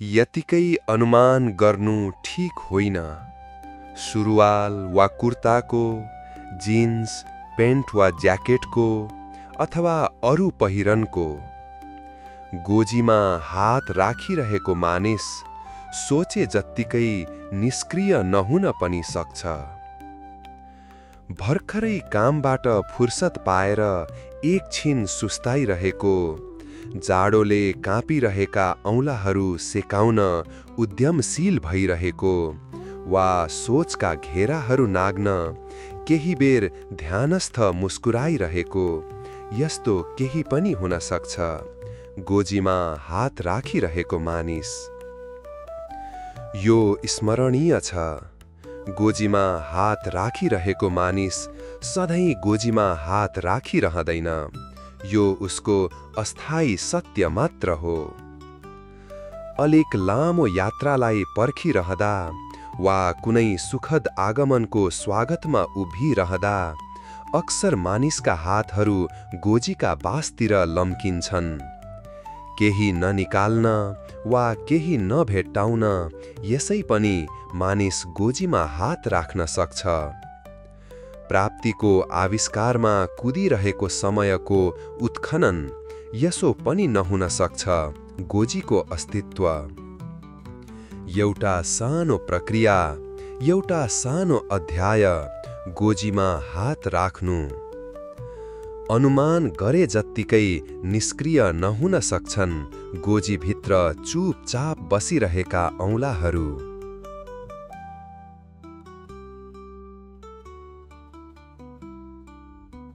यतिकै अनुमान गर्नु ठिक होइन। सुरुवाल वा कुर्ताको जिन्स पेन्ट वा ज्याकेटको अथवा अरू पहिरनको। गोजीमा हात राखिरहेको मानिस सोचे जत्तिकै निष्क्रिय नहुन पनि सक्छ। भर्खरै कामबाट फुर्सद पाएर एकछिन सुस्ताइरहेको जाडोले काँपिरहेका औँलाहरू सेकाउन उद्यमशील भइरहेको वा सोचका घेराहरू नाग्न केही बेर ध्यानस्थ मुस्कुराइरहेको यस्तो केही पनि हुन सक्छ। गोजीमा हात राखिरहेको मानिस। यो स्मरणीय छ। गोजीमा हात राखिरहेको मानिस सधैँ गोजीमा हात राखिरहँदैन। यो उसको अस्थायी सत्य मात्र हो। अलिक लामो यात्रालाई पर्खिरहँदा वा कुनै सुखद आगमनको स्वागतमा उभिरहँदा अक्सर मानिसका हातहरू गोजीका बासतिर लम्किन्छन्। केही ननिकाल्न वा केही नभेट्टाउन यसै पनि मानिस गोजीमा हात राख्न सक्छ। प्राप्तिको आविष्कारमा कुदिरहेको समयको उत्खनन यसो पनि नहुन सक्छ गोजीको अस्तित्व। एउटा सानो प्रक्रिया एउटा सानो अध्याय गोजीमा हात राख्नु। अनुमान गरे जत्तिकै निष्क्रिय नहुन सक्छन् गोजीभित्र चुपचाप बसिरहेका औँलाहरू।